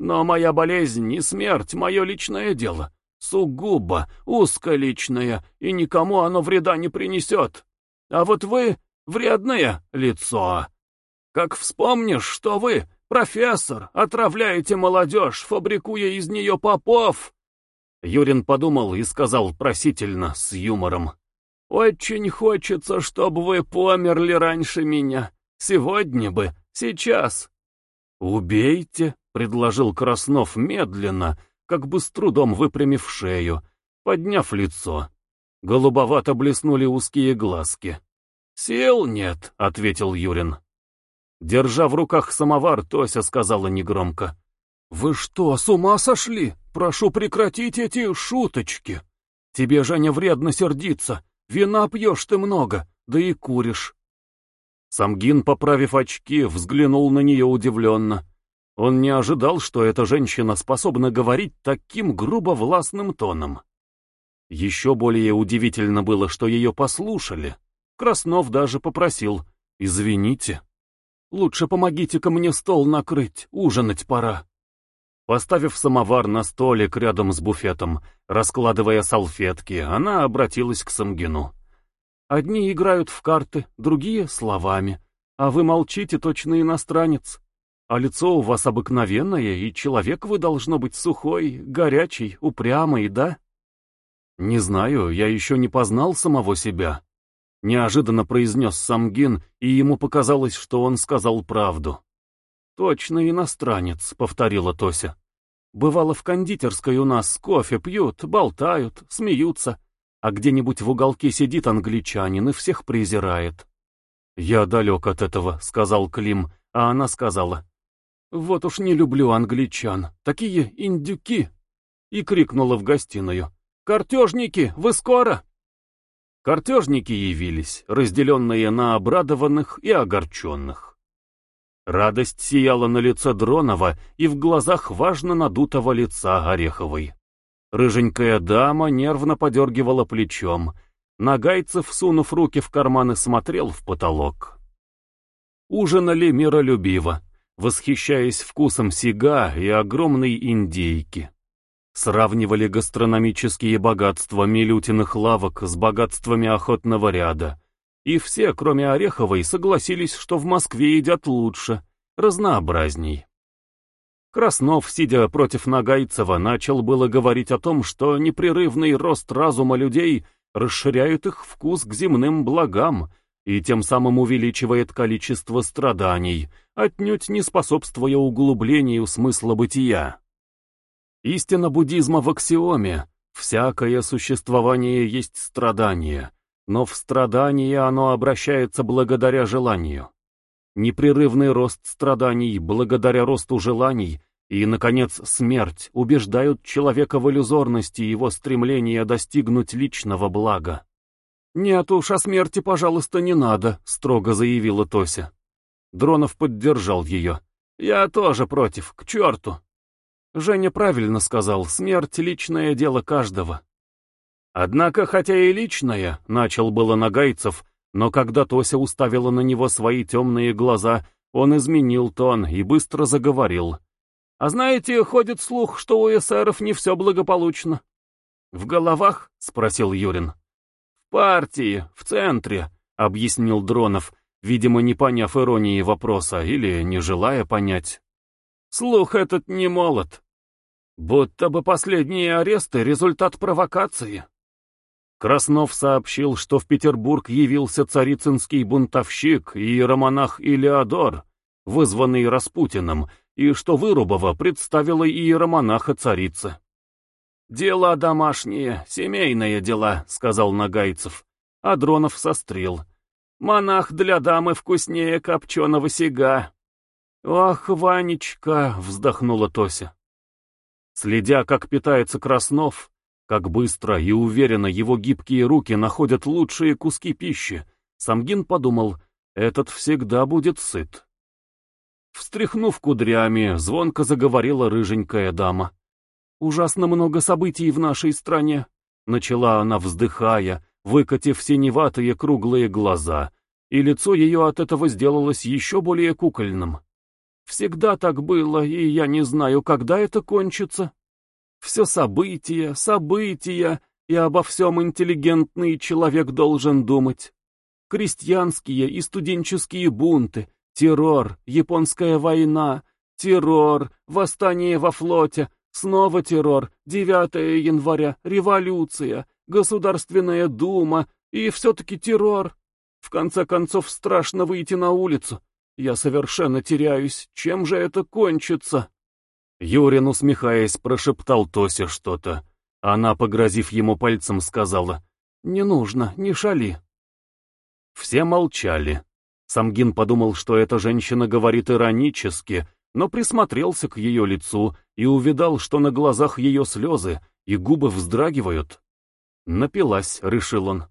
Но моя болезнь не смерть, мое личное дело. Сугубо, узколичное, и никому оно вреда не принесет. А вот вы — вредное лицо. Как вспомнишь, что вы, профессор, отравляете молодежь, фабрикуя из нее попов. Юрин подумал и сказал просительно, с юмором. «Очень хочется, чтобы вы померли раньше меня. Сегодня бы, сейчас». «Убейте», — предложил Краснов медленно, как бы с трудом выпрямив шею, подняв лицо. Голубовато блеснули узкие глазки. «Сил нет», — ответил Юрин. Держа в руках самовар, Тося сказала негромко. «Вы что, с ума сошли? Прошу прекратить эти шуточки. Тебе, Женя, вредно сердиться. Вина пьешь ты много, да и куришь». Самгин, поправив очки, взглянул на нее удивленно. Он не ожидал, что эта женщина способна говорить таким грубо властным тоном. Еще более удивительно было, что ее послушали. Краснов даже попросил «Извините, лучше помогите-ка мне стол накрыть, ужинать пора». Поставив самовар на столик рядом с буфетом, раскладывая салфетки, она обратилась к Самгину. «Одни играют в карты, другие — словами, а вы молчите, точно иностранец. А лицо у вас обыкновенное, и человек вы должно быть сухой, горячий, упрямый, да? Не знаю, я еще не познал самого себя. Неожиданно произнес Самгин, и ему показалось, что он сказал правду. Точно иностранец, повторила Тося. Бывало в кондитерской у нас кофе пьют, болтают, смеются, а где-нибудь в уголке сидит англичанин и всех презирает. «Я далек от этого», — сказал Клим, а она сказала, «Вот уж не люблю англичан, такие индюки!» И крикнула в гостиную. «Картежники, вы скоро?» Картежники явились, разделенные на обрадованных и огорченных. Радость сияла на лице Дронова и в глазах важно надутого лица Ореховой. Рыженькая дама нервно подергивала плечом. Нагайцев, сунув руки в карманы, смотрел в потолок. Ужинали миролюбиво восхищаясь вкусом сига и огромной индейки. Сравнивали гастрономические богатства Милютиных лавок с богатствами охотного ряда. И все, кроме Ореховой, согласились, что в Москве едят лучше, разнообразней. Краснов, сидя против Нагайцева, начал было говорить о том, что непрерывный рост разума людей расширяет их вкус к земным благам и тем самым увеличивает количество страданий, отнюдь не способствуя углублению смысла бытия. Истина буддизма в аксиоме. Всякое существование есть страдание, но в страдание оно обращается благодаря желанию. Непрерывный рост страданий благодаря росту желаний и, наконец, смерть убеждают человека в иллюзорности его стремления достигнуть личного блага. «Нет уж, о смерти, пожалуйста, не надо», — строго заявила Тося. Дронов поддержал ее. «Я тоже против, к черту!» Женя правильно сказал, смерть — личное дело каждого. Однако, хотя и личное, начал было Нагайцев, но когда Тося уставила на него свои темные глаза, он изменил тон и быстро заговорил. «А знаете, ходит слух, что у эсеров не все благополучно». «В головах?» — спросил Юрин. «В партии, в центре», — объяснил Дронов, видимо, не поняв иронии вопроса или не желая понять. Слух этот не молод. Будто бы последние аресты — результат провокации. Краснов сообщил, что в Петербург явился царицынский бунтовщик и иеромонах Илеодор, вызванный Распутиным, и что Вырубова представила иеромонаха царицы. «Дела домашние, семейные дела», — сказал Нагайцев. Адронов сострил. Монах для дамы вкуснее копченого сига. Ах, Ванечка, вздохнула Тося. Следя, как питается Краснов, как быстро и уверенно его гибкие руки находят лучшие куски пищи, Самгин подумал, этот всегда будет сыт. Встряхнув кудрями, звонко заговорила рыженькая дама. «Ужасно много событий в нашей стране», — начала она, вздыхая, выкатив синеватые круглые глаза, и лицо ее от этого сделалось еще более кукольным. Всегда так было, и я не знаю, когда это кончится. Все события, события, и обо всем интеллигентный человек должен думать. Крестьянские и студенческие бунты, террор, японская война, террор, восстание во флоте, снова террор, 9 января, революция, Государственная дума и все-таки террор. В конце концов, страшно выйти на улицу. Я совершенно теряюсь. Чем же это кончится?» Юрин, усмехаясь, прошептал Тосе что-то. Она, погрозив ему пальцем, сказала, «Не нужно, не шали». Все молчали. Самгин подумал, что эта женщина говорит иронически, но присмотрелся к ее лицу и увидал, что на глазах ее слезы и губы вздрагивают. Напилась, решил он.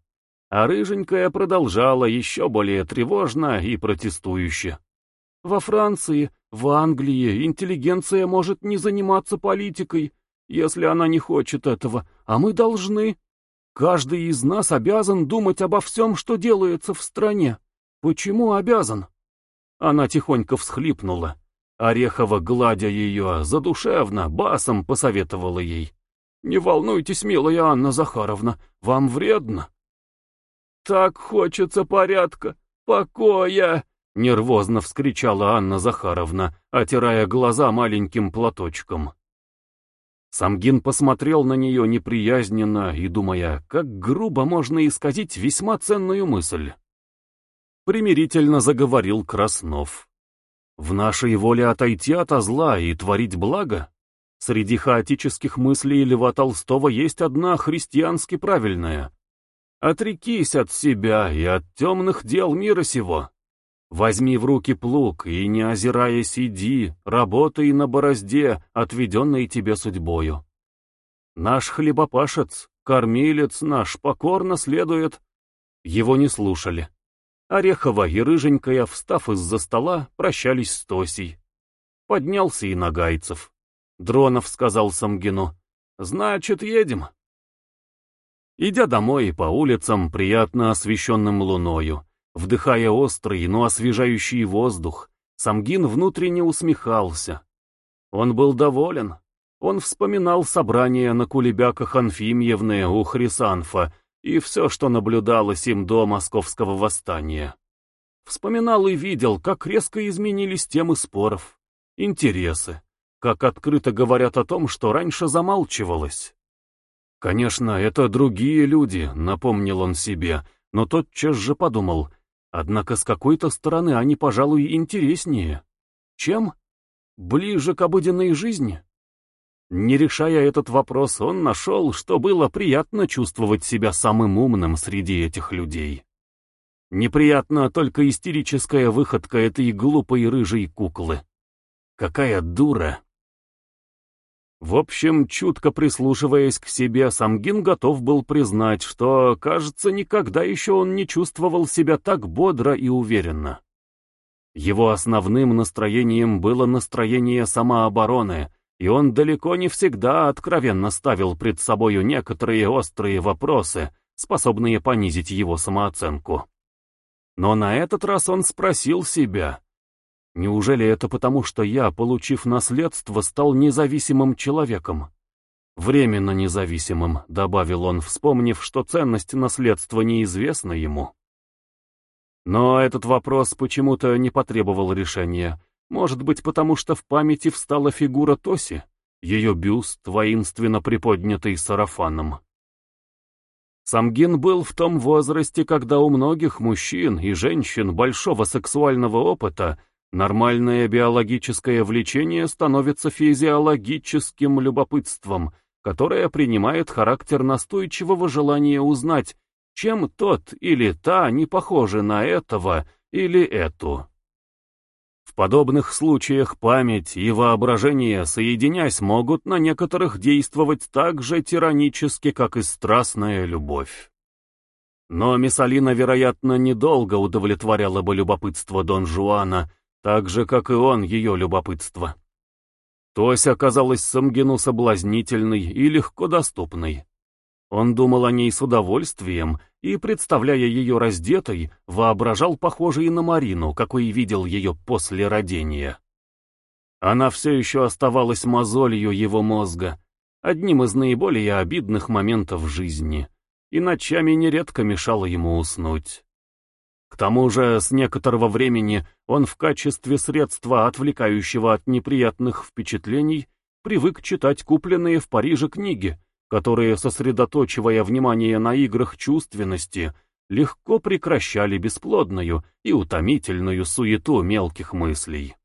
А рыженькая продолжала еще более тревожно и протестующе. Во Франции, в Англии интеллигенция может не заниматься политикой, если она не хочет этого, а мы должны. Каждый из нас обязан думать обо всем, что делается в стране. Почему обязан? Она тихонько всхлипнула. Орехова, гладя ее, задушевно, басом посоветовала ей. Не волнуйтесь, милая Анна Захаровна, вам вредно. Так хочется порядка, покоя, нервозно вскричала Анна Захаровна, отирая глаза маленьким платочком. Самгин посмотрел на нее неприязненно и думая, как грубо можно исказить весьма ценную мысль. Примирительно заговорил Краснов. В нашей воле отойти от зла и творить благо? Среди хаотических мыслей Льва Толстого есть одна христиански правильная. Отрекись от себя и от темных дел мира сего. Возьми в руки плуг и, не озираясь, иди, работай на борозде, отведенной тебе судьбою. Наш хлебопашец, кормилец наш, покорно следует. Его не слушали. Орехова и Рыженькая, встав из-за стола, прощались с Тосей. Поднялся и Нагайцев. Дронов сказал Самгину. «Значит, едем». Идя домой по улицам, приятно освещенным луною, вдыхая острый, но освежающий воздух, Самгин внутренне усмехался. Он был доволен. Он вспоминал собрание на кулебяках Анфимьевны у Хрисанфа и все, что наблюдалось им до московского восстания. Вспоминал и видел, как резко изменились темы споров, интересы как открыто говорят о том, что раньше замалчивалось. Конечно, это другие люди, напомнил он себе, но тотчас же подумал, однако с какой-то стороны они, пожалуй, интереснее. Чем? Ближе к обыденной жизни? Не решая этот вопрос, он нашел, что было приятно чувствовать себя самым умным среди этих людей. Неприятно только истерическая выходка этой глупой рыжей куклы. Какая дура! В общем, чутко прислушиваясь к себе, Самгин готов был признать, что, кажется, никогда еще он не чувствовал себя так бодро и уверенно. Его основным настроением было настроение самообороны, и он далеко не всегда откровенно ставил пред собою некоторые острые вопросы, способные понизить его самооценку. Но на этот раз он спросил себя, Неужели это потому, что я, получив наследство, стал независимым человеком? Временно независимым, добавил он, вспомнив, что ценность наследства неизвестна ему. Но этот вопрос почему-то не потребовал решения. Может быть, потому что в памяти встала фигура Тоси, ее бюст, воинственно приподнятый сарафаном. Самгин был в том возрасте, когда у многих мужчин и женщин большого сексуального опыта Нормальное биологическое влечение становится физиологическим любопытством, которое принимает характер настойчивого желания узнать, чем тот или та не похожи на этого или эту. В подобных случаях память и воображение, соединясь, могут на некоторых действовать так же тиранически, как и страстная любовь. Но Миссалина, вероятно, недолго удовлетворяла бы любопытство Дон Жуана, так же, как и он, ее любопытство. Тося оказалась Самгину соблазнительной и легко доступной. Он думал о ней с удовольствием и, представляя ее раздетой, воображал похожей на Марину, какой видел ее после родения. Она все еще оставалась мозолью его мозга, одним из наиболее обидных моментов жизни, и ночами нередко мешала ему уснуть. К тому же, с некоторого времени он в качестве средства, отвлекающего от неприятных впечатлений, привык читать купленные в Париже книги, которые, сосредоточивая внимание на играх чувственности, легко прекращали бесплодную и утомительную суету мелких мыслей.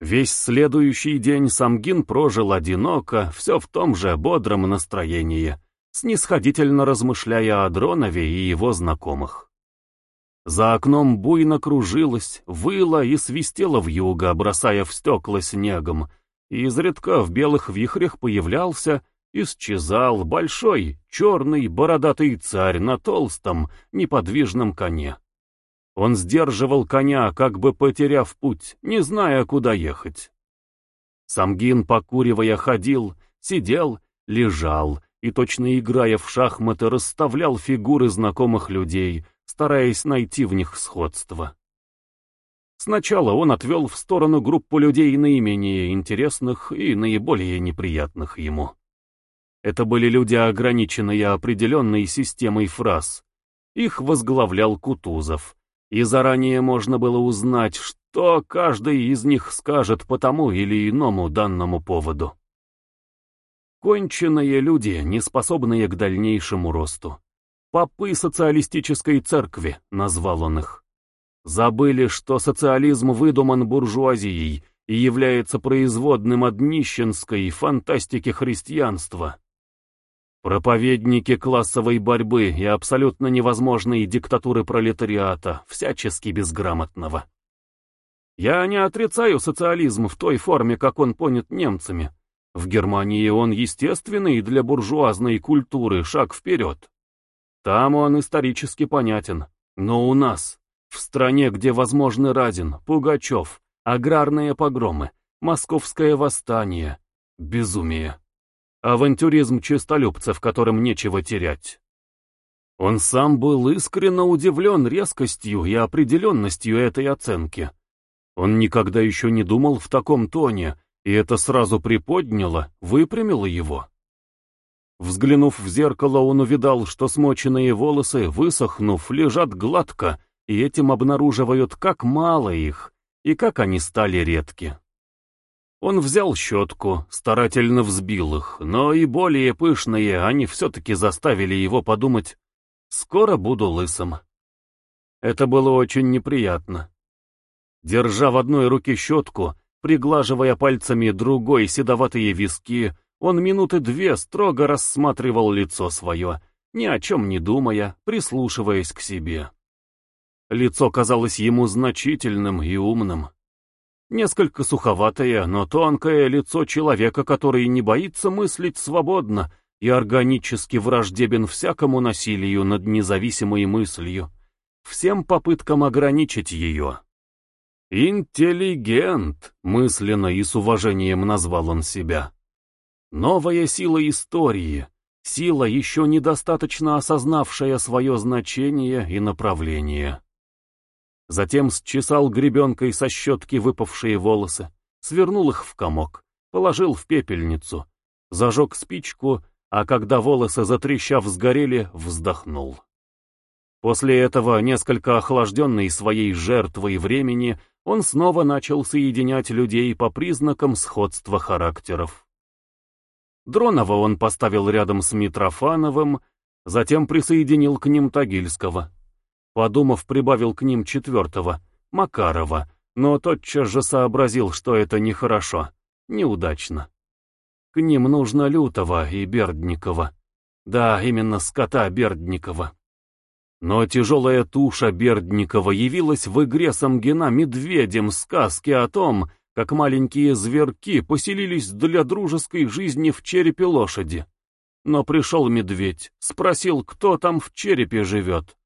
Весь следующий день Самгин прожил одиноко, все в том же бодром настроении, снисходительно размышляя о Дронове и его знакомых. За окном буйно кружилась, выла и свистела вьюга, бросая в стекла снегом, и изредка в белых вихрях появлялся, исчезал большой, черный, бородатый царь на толстом, неподвижном коне. Он сдерживал коня, как бы потеряв путь, не зная, куда ехать. Самгин, покуривая, ходил, сидел, лежал и, точно играя в шахматы, расставлял фигуры знакомых людей — стараясь найти в них сходство. Сначала он отвел в сторону группу людей наименее интересных и наиболее неприятных ему. Это были люди, ограниченные определенной системой фраз. Их возглавлял Кутузов, и заранее можно было узнать, что каждый из них скажет по тому или иному данному поводу. Конченые люди, не способные к дальнейшему росту. Попы социалистической церкви, назвал он их. Забыли, что социализм выдуман буржуазией и является производным от нищенской фантастики христианства. Проповедники классовой борьбы и абсолютно невозможной диктатуры пролетариата, всячески безграмотного. Я не отрицаю социализм в той форме, как он понят немцами. В Германии он естественный для буржуазной культуры шаг вперед. Там он исторически понятен. Но у нас, в стране, где возможны Радин, Пугачев, аграрные погромы, московское восстание, безумие, авантюризм честолюбцев, которым нечего терять. Он сам был искренне удивлен резкостью и определенностью этой оценки. Он никогда еще не думал в таком тоне, и это сразу приподняло, выпрямило его. Взглянув в зеркало, он увидал, что смоченные волосы, высохнув, лежат гладко, и этим обнаруживают, как мало их, и как они стали редки. Он взял щетку, старательно взбил их, но и более пышные они все-таки заставили его подумать «скоро буду лысым». Это было очень неприятно. Держа в одной руке щетку, Приглаживая пальцами другой седоватые виски, он минуты две строго рассматривал лицо свое, ни о чем не думая, прислушиваясь к себе. Лицо казалось ему значительным и умным. Несколько суховатое, но тонкое лицо человека, который не боится мыслить свободно и органически враждебен всякому насилию над независимой мыслью, всем попыткам ограничить ее. «Интеллигент», — мысленно и с уважением назвал он себя. «Новая сила истории, сила, еще недостаточно осознавшая свое значение и направление». Затем счесал гребенкой со щетки выпавшие волосы, свернул их в комок, положил в пепельницу, зажег спичку, а когда волосы, затрещав, сгорели, вздохнул. После этого, несколько охлажденный своей жертвой времени, он снова начал соединять людей по признакам сходства характеров. Дронова он поставил рядом с Митрофановым, затем присоединил к ним Тагильского. Подумав, прибавил к ним четвертого, Макарова, но тотчас же сообразил, что это нехорошо, неудачно. К ним нужно Лютого и Бердникова. Да, именно скота Бердникова. Но тяжелая туша Бердникова явилась в игре Самгина медведем сказки о том, как маленькие зверки поселились для дружеской жизни в черепе лошади. Но пришел медведь, спросил, кто там в черепе живет.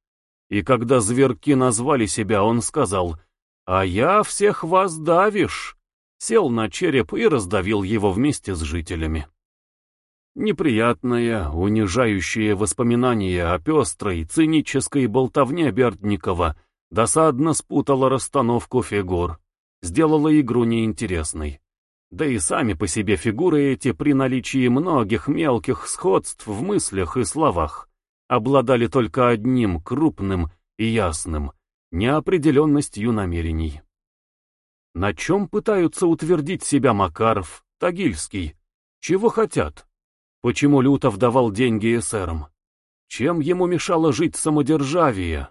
И когда зверки назвали себя, он сказал, «А я всех вас давишь!» Сел на череп и раздавил его вместе с жителями. Неприятное, унижающее воспоминание о пестрой, цинической болтовне Бердникова досадно спутало расстановку фигур, сделало игру неинтересной. Да и сами по себе фигуры эти при наличии многих мелких сходств в мыслях и словах обладали только одним крупным и ясным — неопределенностью намерений. На чем пытаются утвердить себя Макаров, Тагильский? Чего хотят? Почему Лютов давал деньги эсерам? Чем ему мешало жить самодержавие?